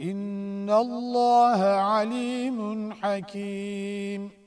إِنَّ اللَّهَ عَلِيمٌ حَكِيمٌ.